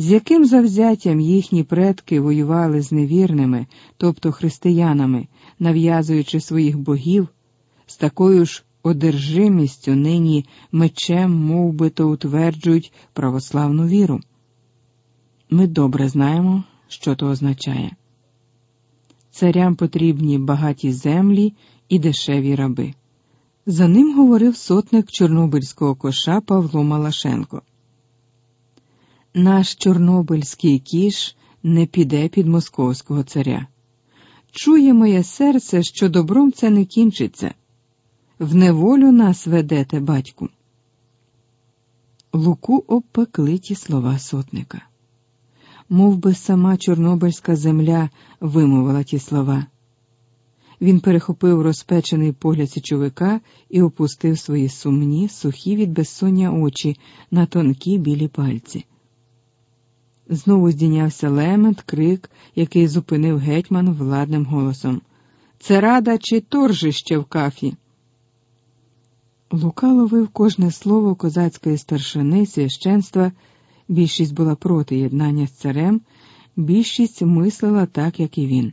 з яким завзяттям їхні предки воювали з невірними, тобто християнами, нав'язуючи своїх богів, з такою ж одержимістю нині мечем мов би, то утверджують православну віру. Ми добре знаємо, що то означає. Царям потрібні багаті землі і дешеві раби. За ним говорив сотник Чорнобильського коша Павло Малашенко. Наш чорнобильський кіш не піде під московського царя. Чує моє серце, що добром це не кінчиться. В неволю нас ведете, батьку. Луку обпекли ті слова сотника. Мов би сама чорнобильська земля вимовила ті слова. Він перехопив розпечений погляд січовика і опустив свої сумні, сухі від безсоння очі на тонкі білі пальці. Знову здійнявся лемент, крик, який зупинив гетьман владним голосом. Це рада чи торжище в кафі? Лука ловив кожне слово козацької старшини священства. Більшість була проти єднання з царем, більшість мислила так, як і він.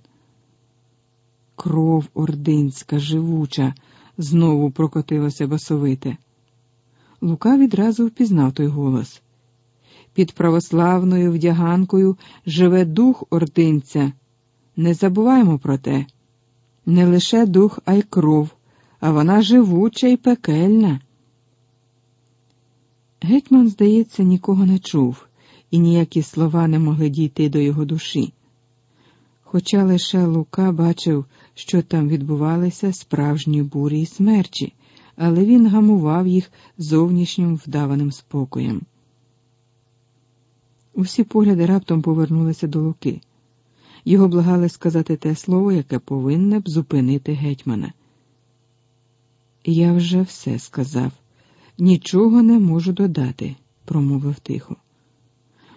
Кров ординська, живуча, знову прокотилося басовите. Лука відразу впізнав той голос. Під православною вдяганкою живе дух ординця. Не забуваємо про те. Не лише дух, а й кров, а вона живуча і пекельна. Гетьман, здається, нікого не чув, і ніякі слова не могли дійти до його душі. Хоча лише Лука бачив, що там відбувалися справжні бурі й смерчі, але він гамував їх зовнішнім вдаваним спокоєм. Усі погляди раптом повернулися до Луки. Його благали сказати те слово, яке повинне б зупинити гетьмана. Я вже все сказав, нічого не можу додати, промовив тихо.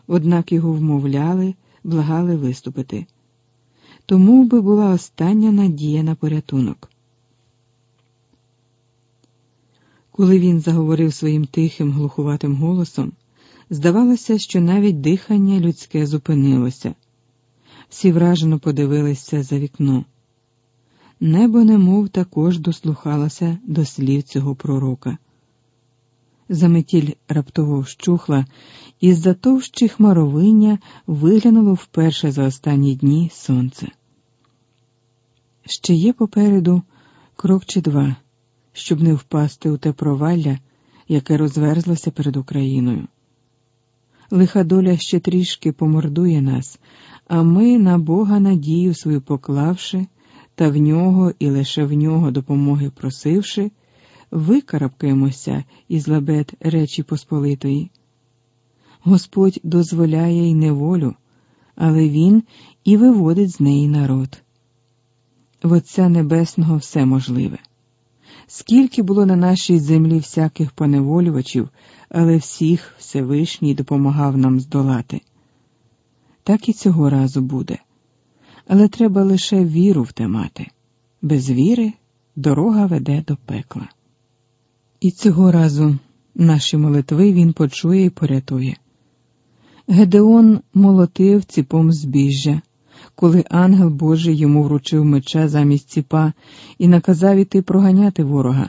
Однак його вмовляли, благали виступити. Тому би була остання надія на порятунок. Коли він заговорив своїм тихим, глухуватим голосом, здавалося, що навіть дихання людське зупинилося. Всі вражено подивилися за вікно. Небо немов також дослухалося до слів цього пророка. Заметіль раптово вщухла, і з-за товщі хмаровиння виглянуло вперше за останні дні сонце. Ще є попереду крок чи два, щоб не впасти у те провалля, яке розверзлося перед Україною. Лиха доля ще трішки помордує нас, а ми на Бога надію свою поклавши, та в нього і лише в нього допомоги просивши, викарабкаємося із лабет Речі Посполитої. Господь дозволяє й неволю, але Він і виводить з неї народ. В Отця Небесного все можливе. Скільки було на нашій землі всяких поневолювачів, але всіх Всевишній допомагав нам здолати. Так і цього разу буде. Але треба лише віру в. Без віри дорога веде до пекла. І цього разу наші молитви він почує і порятує. Гедеон молотив ціпом збіжжя, коли ангел Божий йому вручив меча замість ціпа і наказав іти проганяти ворога,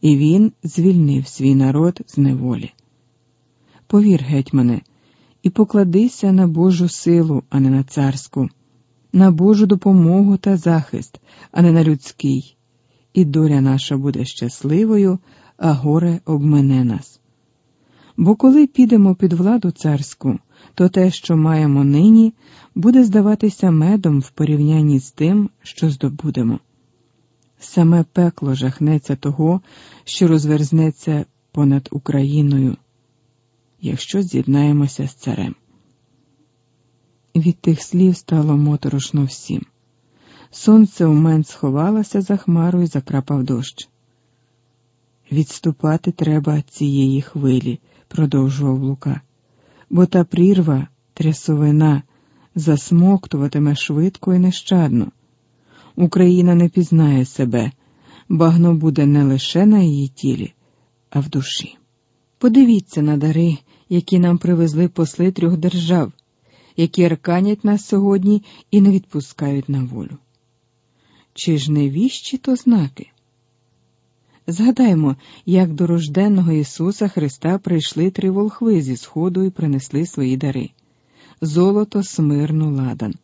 і він звільнив свій народ з неволі. Повір, гетьмане, і покладися на Божу силу, а не на царську, на Божу допомогу та захист, а не на людський, і доля наша буде щасливою, а горе обмене нас. Бо коли підемо під владу царську, то те, що маємо нині, буде здаватися медом в порівнянні з тим, що здобудемо. Саме пекло жахнеться того, що розверзнеться понад Україною, якщо з'єднаємося з царем. Від тих слів стало моторошно всім. Сонце умент сховалося за хмару і закрапав дощ. Відступати треба цієї хвилі, продовжував Лука, бо та прірва, трясовина, засмоктуватиме швидко і нещадно. Україна не пізнає себе, багно буде не лише на її тілі, а в душі. Подивіться на дари, які нам привезли посли трьох держав, які арканять нас сьогодні і не відпускають на волю. Чи ж не віщі то знаки? Згадаймо, як до рожденного Ісуса Христа прийшли три волхви зі сходу і принесли свої дари золото, смирну, ладан.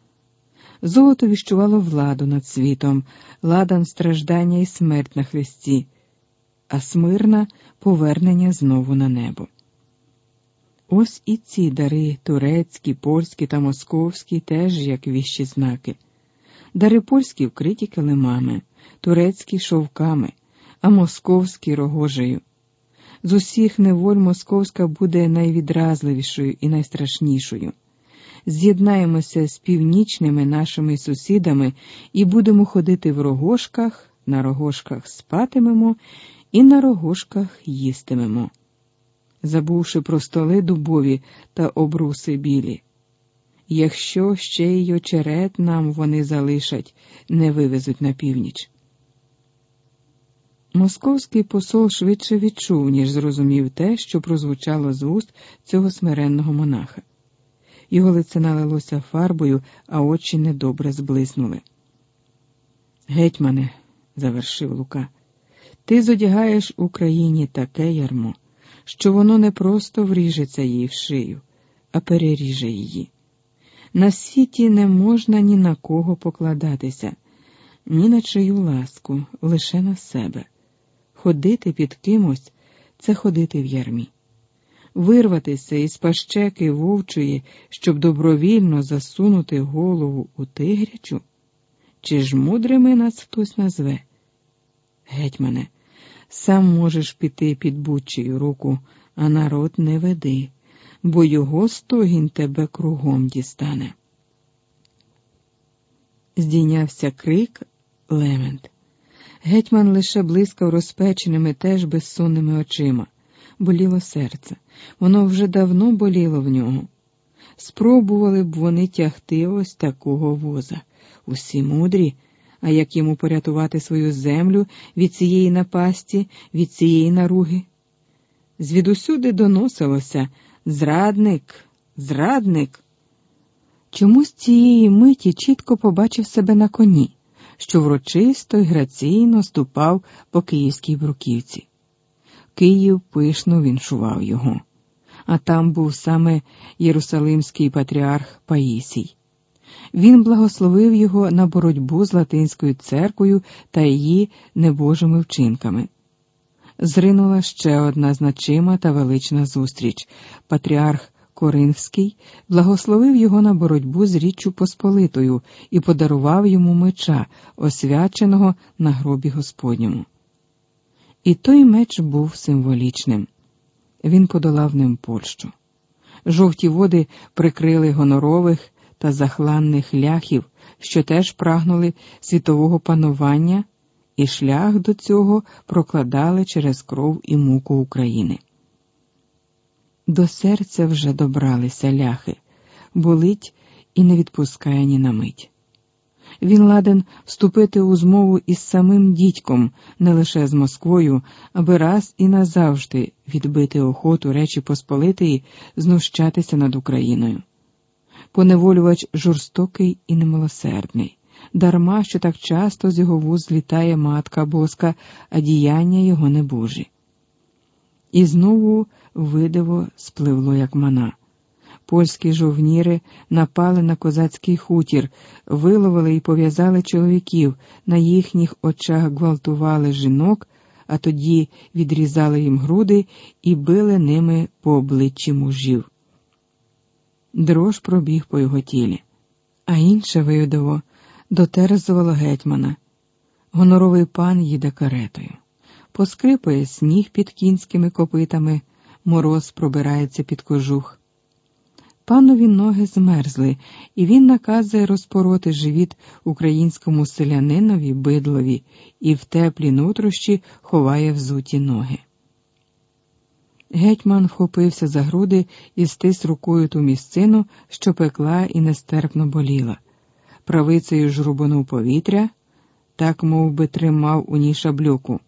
Золото віщувало владу над світом, ладан страждання і смерть на хресті, а смирна повернення знову на небо. Ось і ці дари турецькі, польські та московські теж як віщі знаки. Дари польські вкриті килимами, турецькі шовками, а московські рогожею. З усіх неволь московська буде найвідразливішою і найстрашнішою. З'єднаємося з північними нашими сусідами і будемо ходити в рогошках, на рогошках спатимемо і на рогошках їстимемо, забувши про столи дубові та обруси білі. Якщо ще й очерет нам вони залишать, не вивезуть на північ. Московський посол швидше відчув, ніж зрозумів те, що прозвучало з вуст цього смиренного монаха. Його лице налилося фарбою, а очі недобре зблиснули. Гетьмане, завершив Лука, ти зодягаєш Україні таке ярмо, що воно не просто вріжеться їй в шию, а переріже її. На світі не можна ні на кого покладатися, ні на чию ласку, лише на себе. Ходити під кимось це ходити в ярмі. Вирватися із пащеки вовчої, щоб добровільно засунути голову у тигрячу? Чи ж мудрими нас хтось назве? Гетьмане, сам можеш піти під бучою руку, а народ не веди, бо його стогін тебе кругом дістане. Здійнявся крик Лемент. Гетьман лише блискав розпеченими, теж безсонними очима. Боліло серце, воно вже давно боліло в нього. Спробували б вони тягти ось такого воза. Усі мудрі, а як йому порятувати свою землю від цієї напасті, від цієї наруги? Звідусюди доносилося зрадник, зрадник. Чомусь цієї миті чітко побачив себе на коні що врочисто й граційно ступав по київській бруківці. Київ пишно віншував його, а там був саме Єрусалимський патріарх Паїсій. Він благословив його на боротьбу з Латинською церквою та її небожими вчинками. Зринула ще одна значима та велична зустріч. Патріарх Коринфський благословив його на боротьбу з Річчю Посполитою і подарував йому меча, освяченого на гробі Господньому. І той меч був символічним. Він подолав ним Польщу. Жовті води прикрили гонорових та захланних ляхів, що теж прагнули світового панування, і шлях до цього прокладали через кров і муку України. До серця вже добралися ляхи, болить і не відпускає ні на мить. Він ладен вступити у змову із самим дідьком, не лише з Москвою, аби раз і назавжди відбити охоту Речі Посполитої, знущатися над Україною. Поневолювач жорстокий і немилосердний, дарма що так часто з його вуз злітає матка боска, а діяння його небожі. І знову видиво спливло, як мана. Польські жовніри напали на козацький хутір, виловили і пов'язали чоловіків, на їхніх очах гвалтували жінок, а тоді відрізали їм груди і били ними по обличчі мужів. Дрож пробіг по його тілі, а інше видиво дотерзувало гетьмана. Гоноровий пан їде каретою поскрипує сніг під кінськими копитами, мороз пробирається під кожух. Панові ноги змерзли, і він наказує розпороти живіт українському селянинові бидлові і в теплі нутрощі ховає взуті ноги. Гетьман вхопився за груди і стис рукою ту місцину, що пекла і нестерпно боліла. Правицею жрубанув повітря, так мов би тримав у ній шаблюку.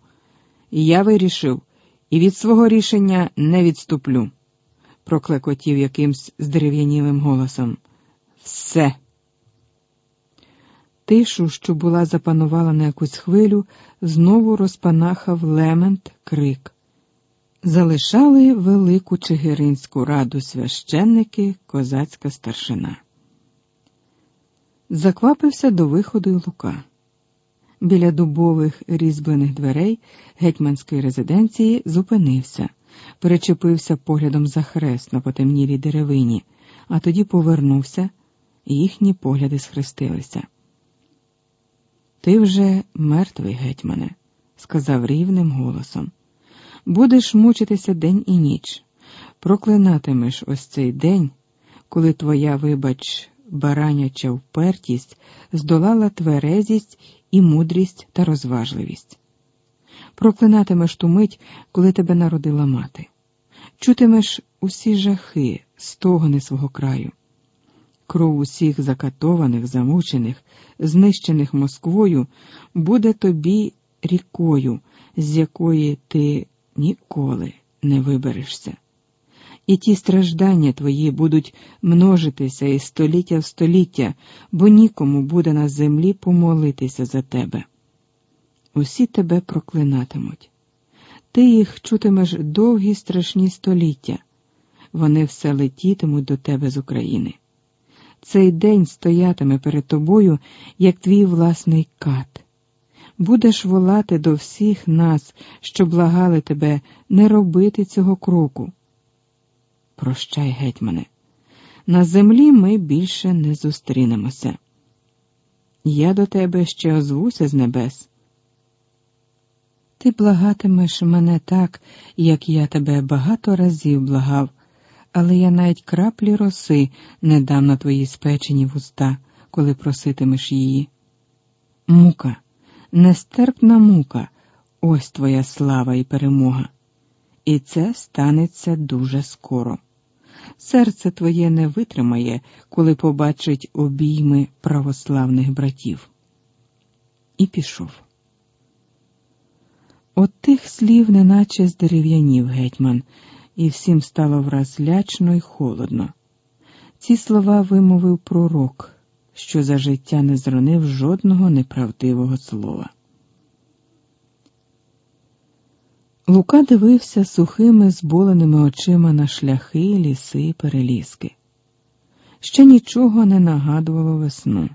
Я вирішив і від свого рішення не відступлю. Проклекотів якимсь здерев'янілим голосом. Все. Тишу, що була запанувала на якусь хвилю, знову розпанахав лемент крик. Залишали велику Чигиринську раду священники, козацька старшина. Заквапився до виходу й Лука. Біля дубових різьблених дверей гетьманської резиденції зупинився, перечепився поглядом за хрест на потемнілій деревині, а тоді повернувся, і їхні погляди схрестилися. Ти вже мертвий, гетьмане, сказав рівним голосом. Будеш мучитися день і ніч, проклинатимеш ось цей день, коли твоя, вибач, бараняча впертість здолала тверезість і мудрість та розважливість. Проклинатимеш ту мить, коли тебе народила мати, чутимеш усі жахи, стогони свого краю, кров усіх закатованих, замучених, знищених Москвою буде тобі рікою, з якої ти ніколи не виберешся. І ті страждання твої будуть множитися із століття в століття, бо нікому буде на землі помолитися за тебе. Усі тебе проклинатимуть. Ти їх чутимеш довгі страшні століття, вони все летітимуть до тебе з України. Цей день стоятиме перед тобою, як твій власний кат. Будеш волати до всіх нас, що благали тебе не робити цього кроку. Прощай, гетьмане, на землі ми більше не зустрінемося. Я до тебе ще озвуся з небес. Ти благатимеш мене так, як я тебе багато разів благав, але я навіть краплі роси не дам на твої спечені вуста, коли проситимеш її. Мука, нестерпна мука, ось твоя слава і перемога. І це станеться дуже скоро. Серце твоє не витримає, коли побачить обійми православних братів. І пішов. От тих слів, неначе здерев'янів гетьман, і всім стало враз лячно й холодно. Ці слова вимовив пророк, що за життя не зронив жодного неправдивого слова. Лука дивився сухими, зболеними очима на шляхи, ліси, переліски. Ще нічого не нагадувало весну.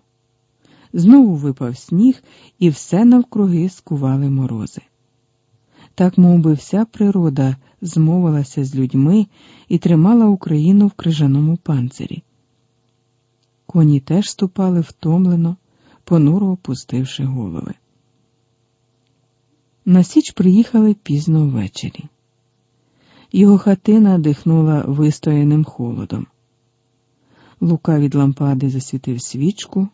Знову випав сніг, і все навкруги скували морози. Так мов би, вся природа змовилася з людьми і тримала Україну в крижаному панцирі. Коні теж ступали втомлено, понуро опустивши голови. На Січ приїхали пізно ввечері. Його хатина дихнула вистояним холодом. Лука від лампади засвітив свічку,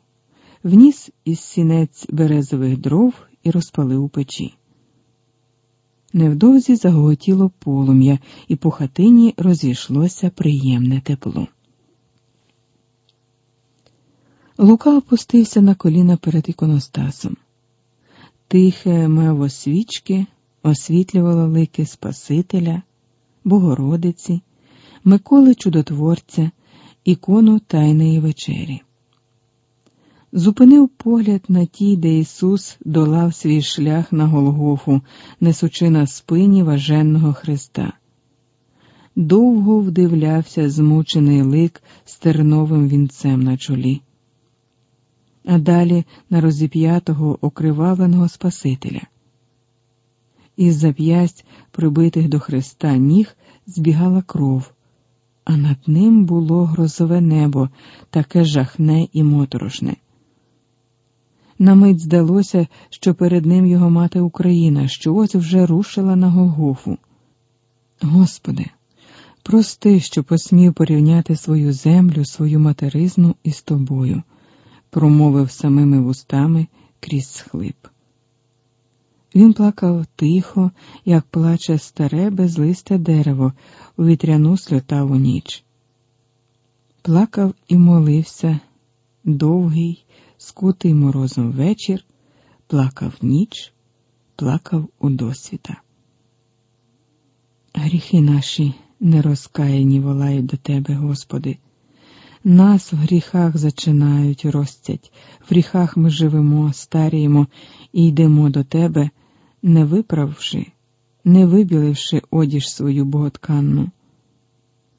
вніс із сінець березових дров і розпалив у печі. Невдовзі заготіло полум'я, і по хатині розійшлося приємне тепло. Лука опустився на коліна перед іконостасом. Тихе мево свічки освітлювало лики Спасителя, Богородиці, Миколи Чудотворця, ікону Тайної вечері. Зупинив погляд на тій, де Ісус долав свій шлях на Голгофу, несучи на спині важенного Христа. Довго вдивлявся змучений лик з терновим вінцем на чолі а далі на розіп'ятого окривавленого Спасителя. Із зап'ясть, прибитих до Христа ніг, збігала кров, а над ним було грозове небо, таке жахне і моторошне. На мить здалося, що перед ним його мати Україна, що ось вже рушила на Голгофу. Господи, прости, що посмів порівняти свою землю, свою материзну із тобою промовив самими вустами крізь схлип. Він плакав тихо, як плаче старе безлисте дерево у вітряну сльотаву ніч. Плакав і молився довгий, скутий морозом вечір, плакав ніч, плакав у досвіта. Гріхи наші нерозкаяні волають до Тебе, Господи. Нас в гріхах зачинають, ростять, в гріхах ми живемо, старіємо і йдемо до Тебе, не виправши, не вибіливши одіж свою боготканну.